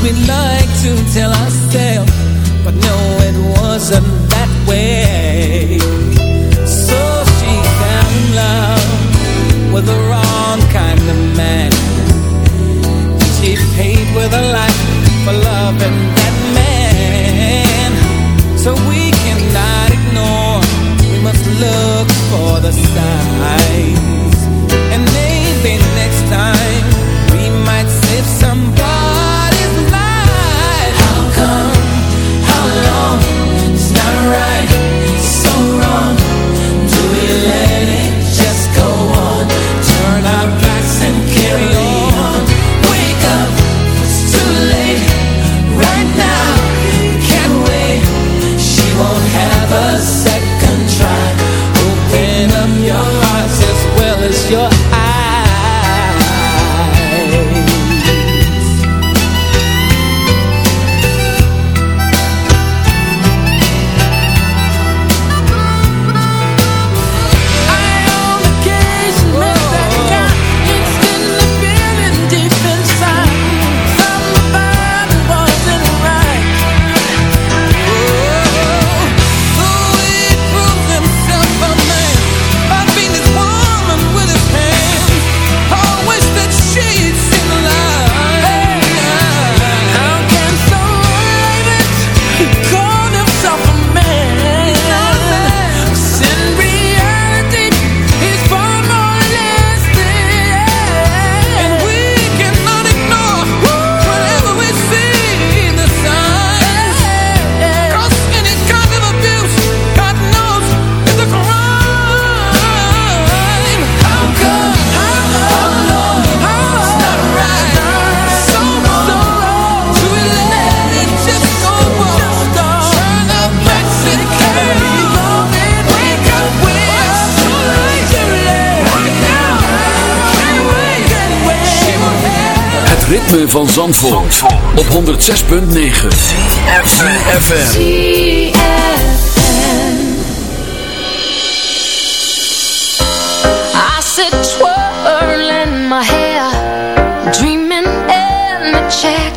That's what we like to tell ourselves, but no, it wasn't van Zandvoort, Zandvoort. op 106.9 CFFM I sit twirling my hair Dreaming in the chair.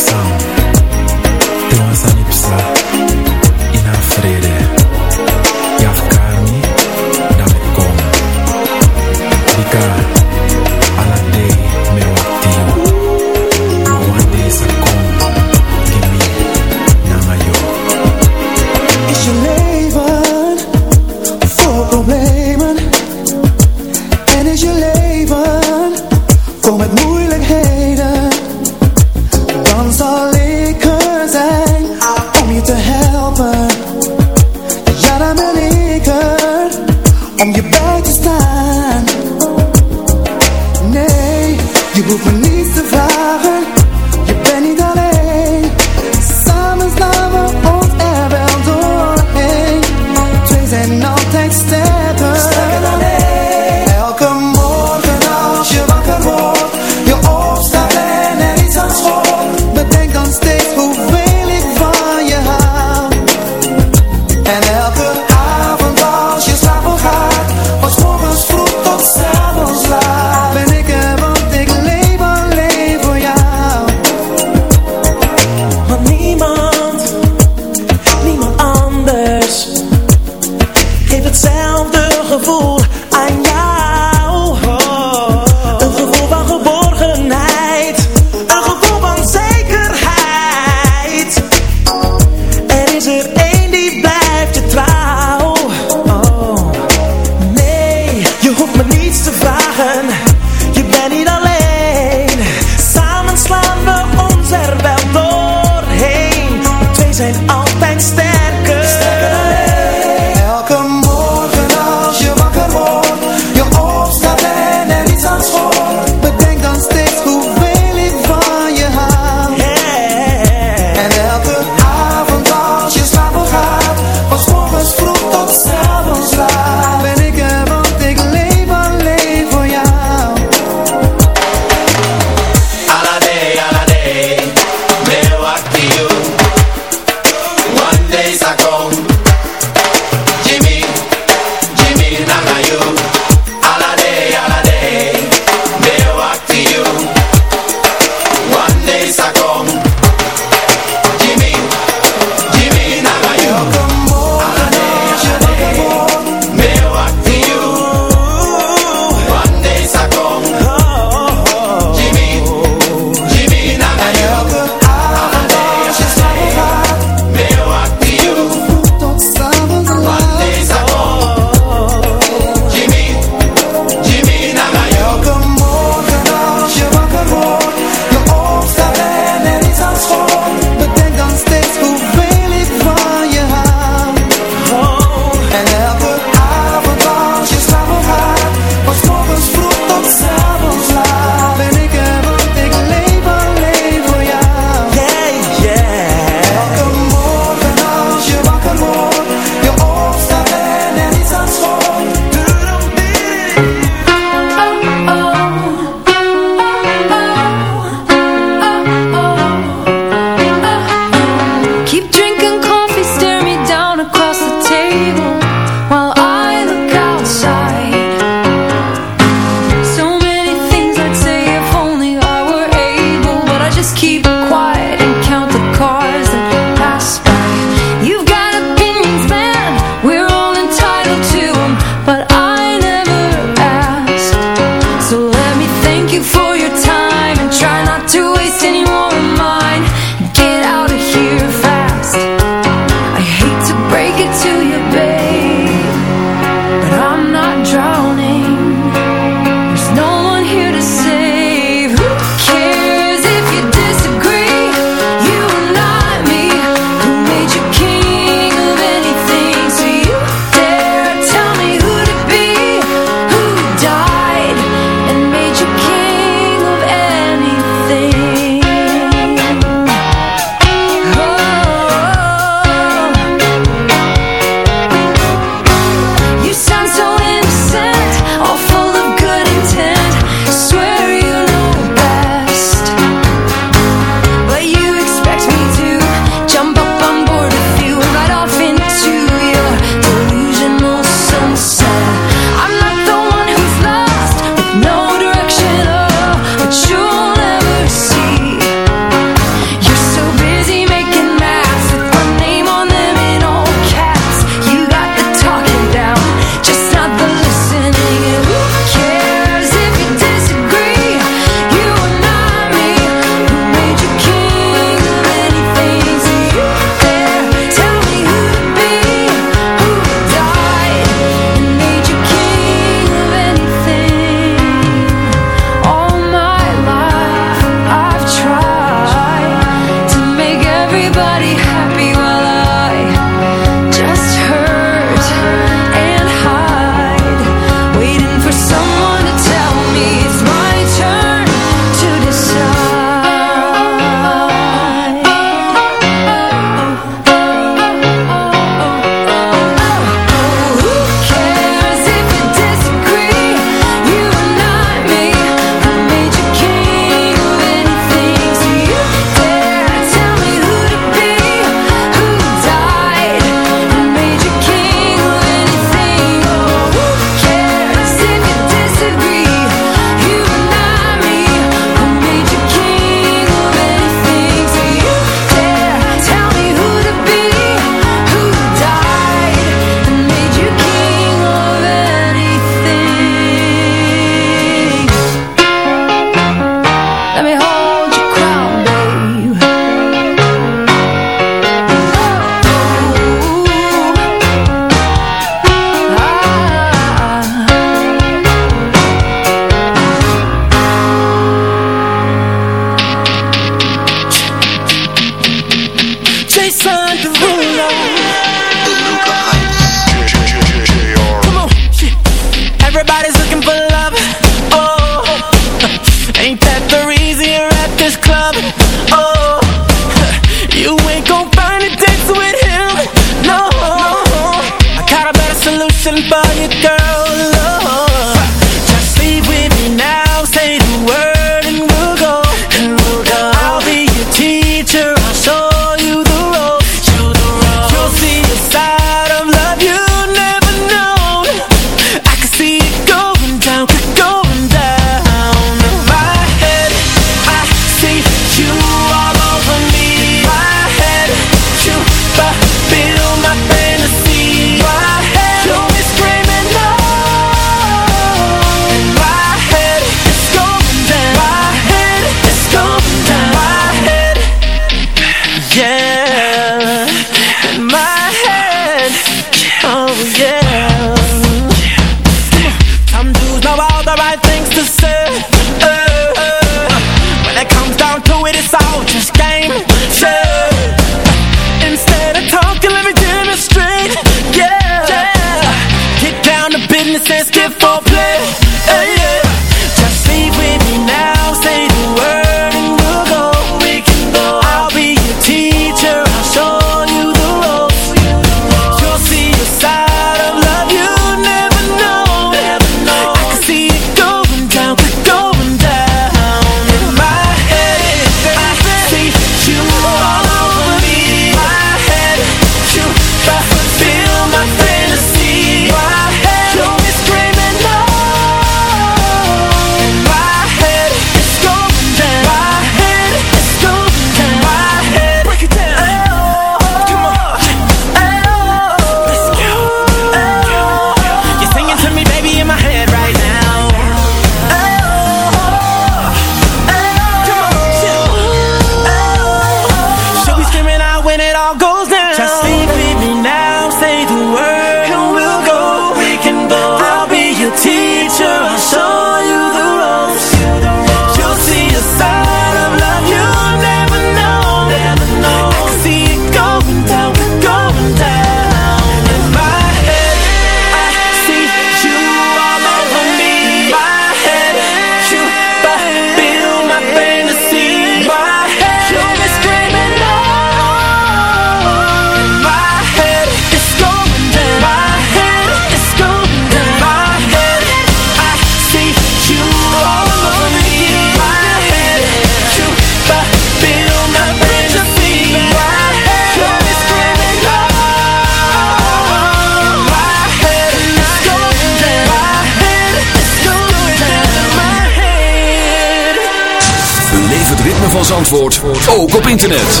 Zandvoort ook op internet.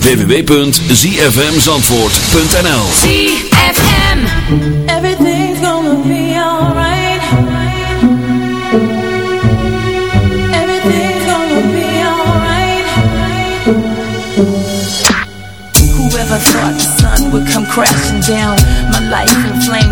www.zfmzandvoort.nl ZFM. Everything's gonna be alright. Everything's gonna be alright. Whoever thought the sun would come crashing down My life in flames.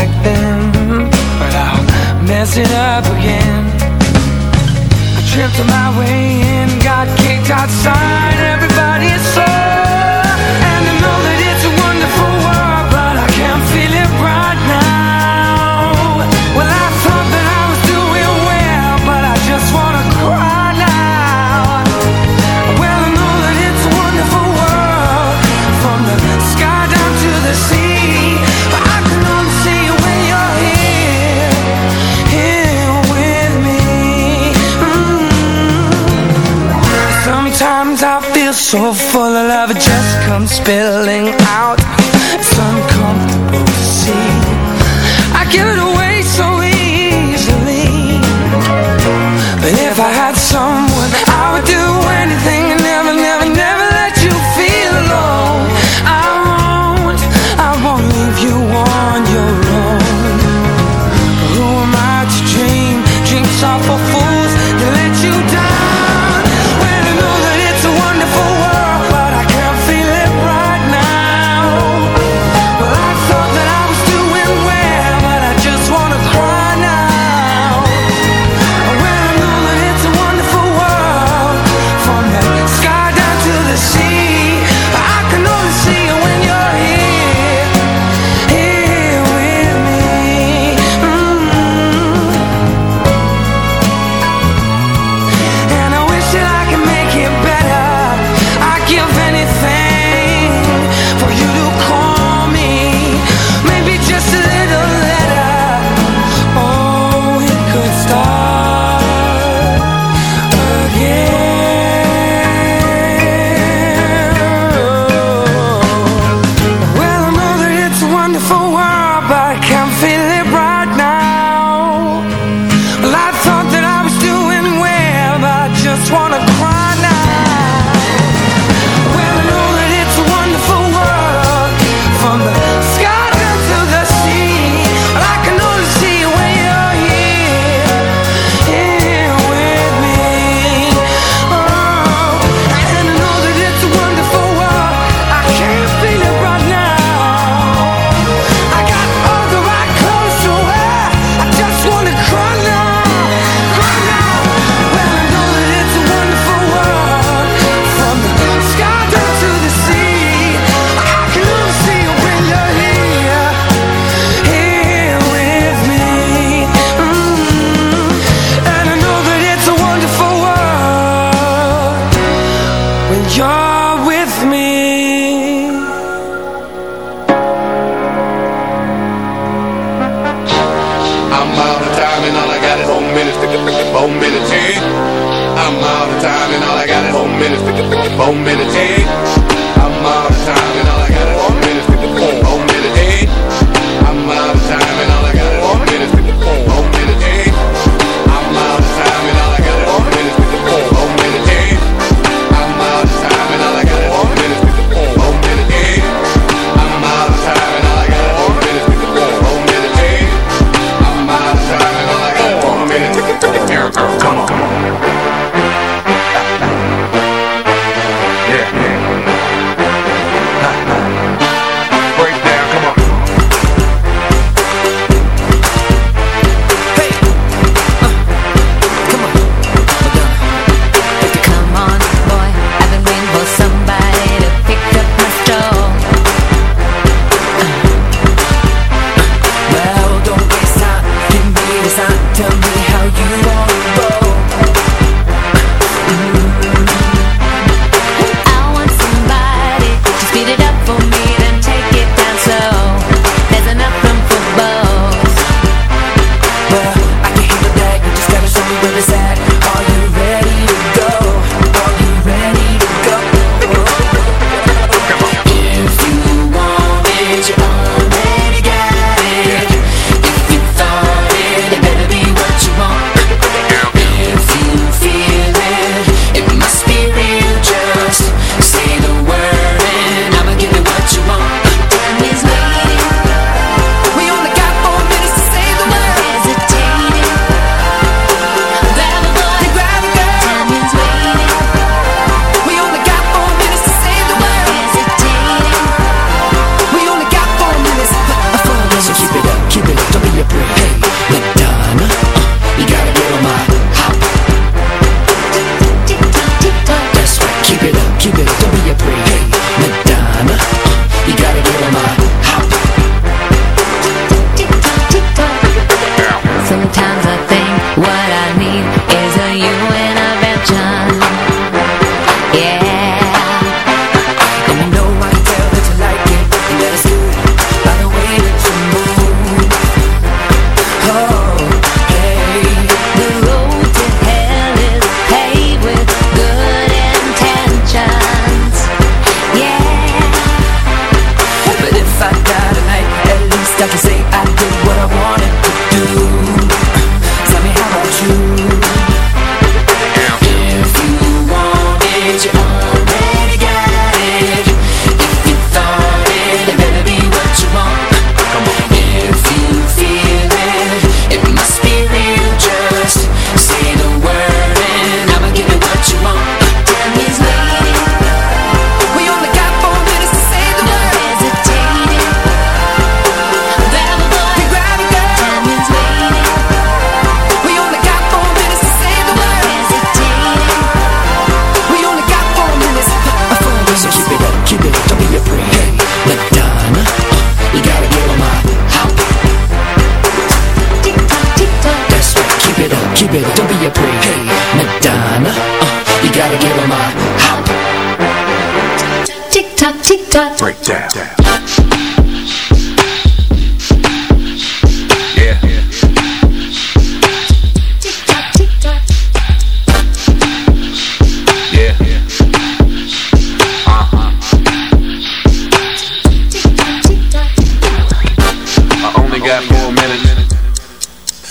like them But I'll mess it up again. I tripped on my way in Got kicked outside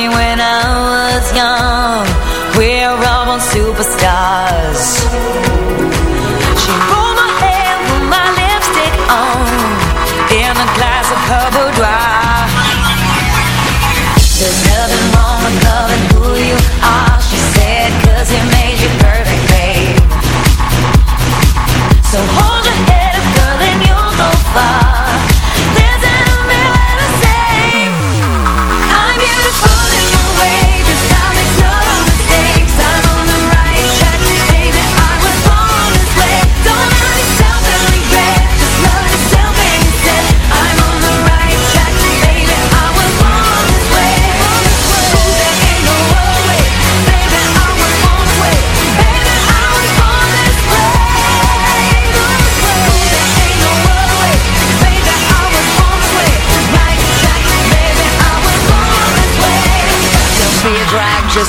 me when I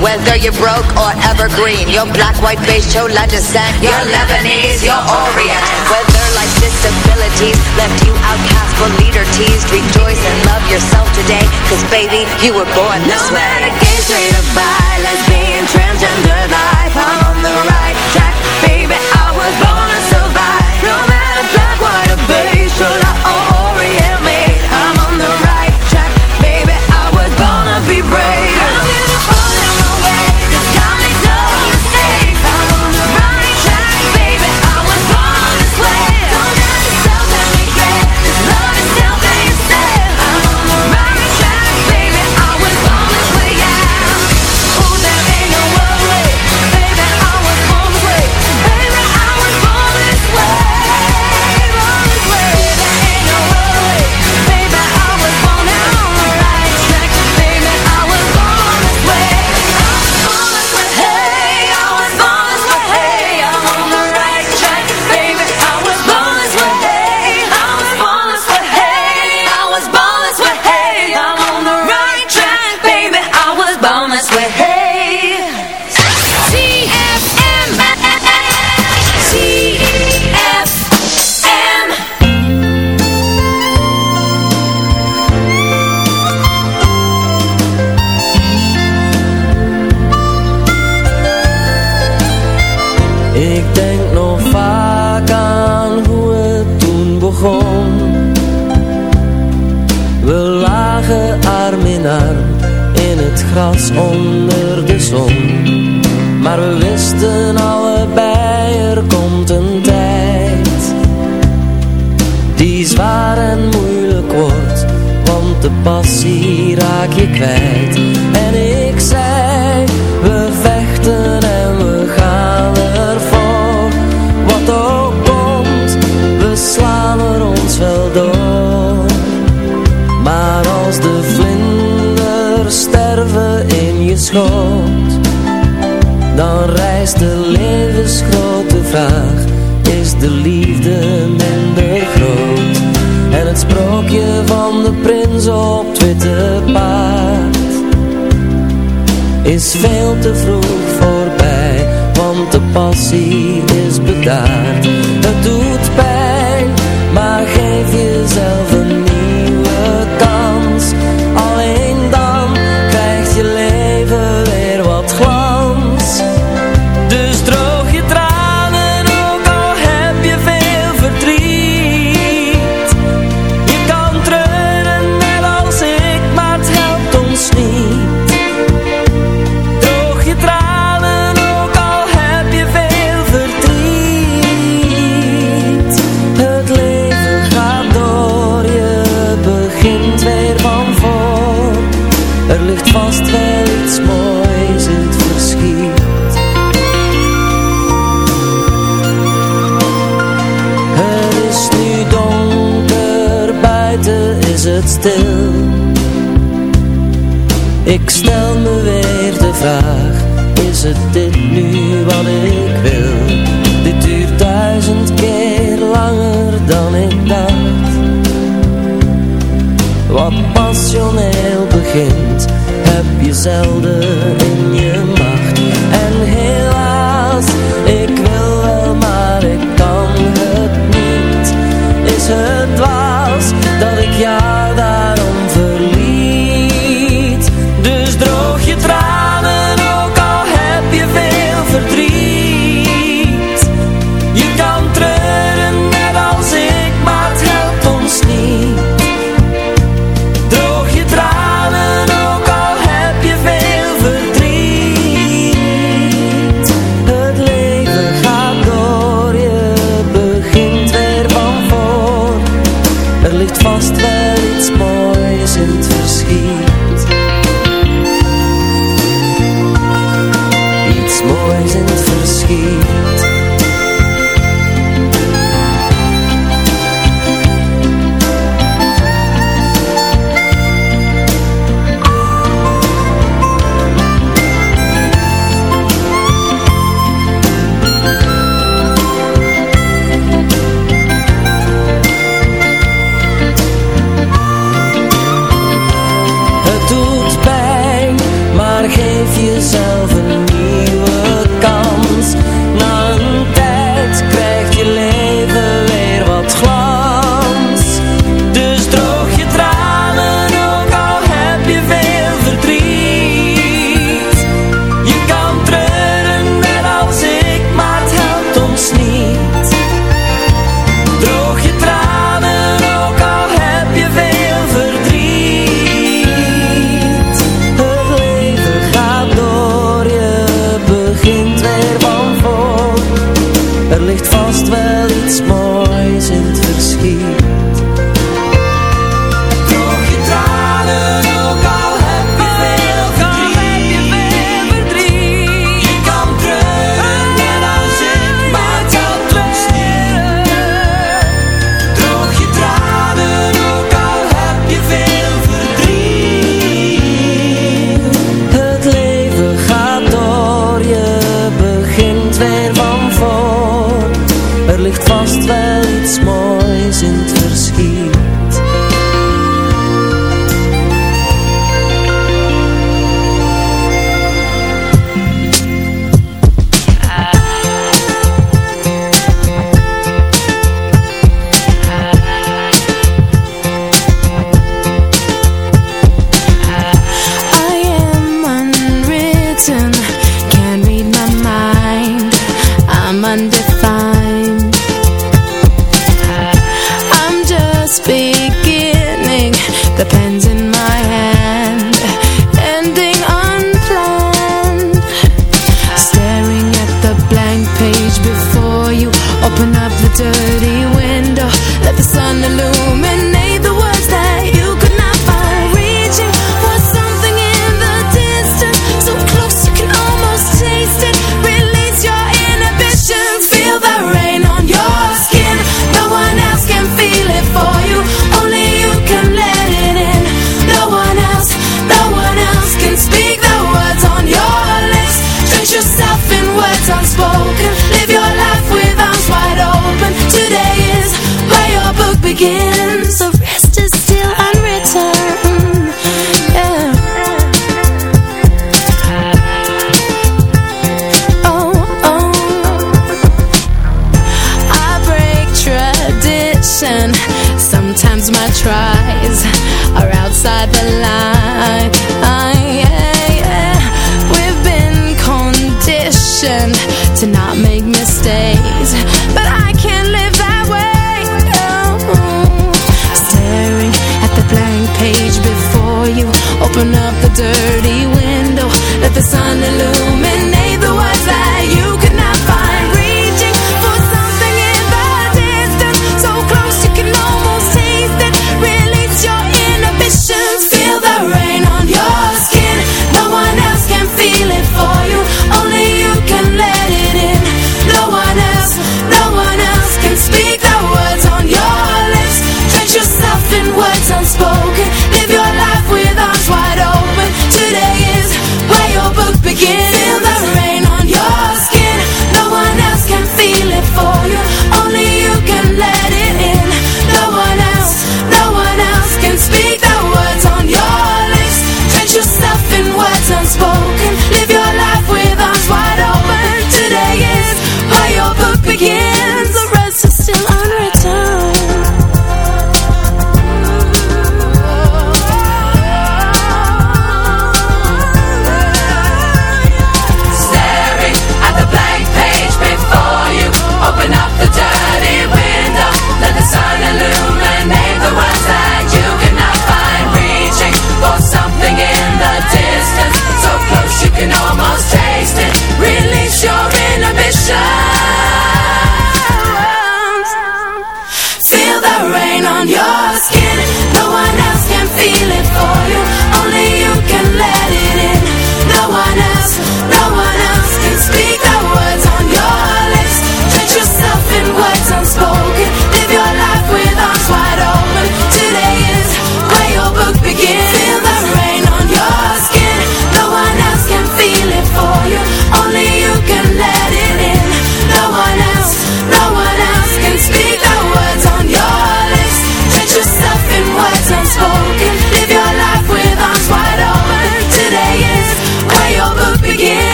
Whether you're broke or evergreen. Your black, white, beige, chola descent. Your Lebanese, your Orient. Whether life's disabilities Left you outcast for leader teased Rejoice and love yourself today. Cause baby, you were born this no way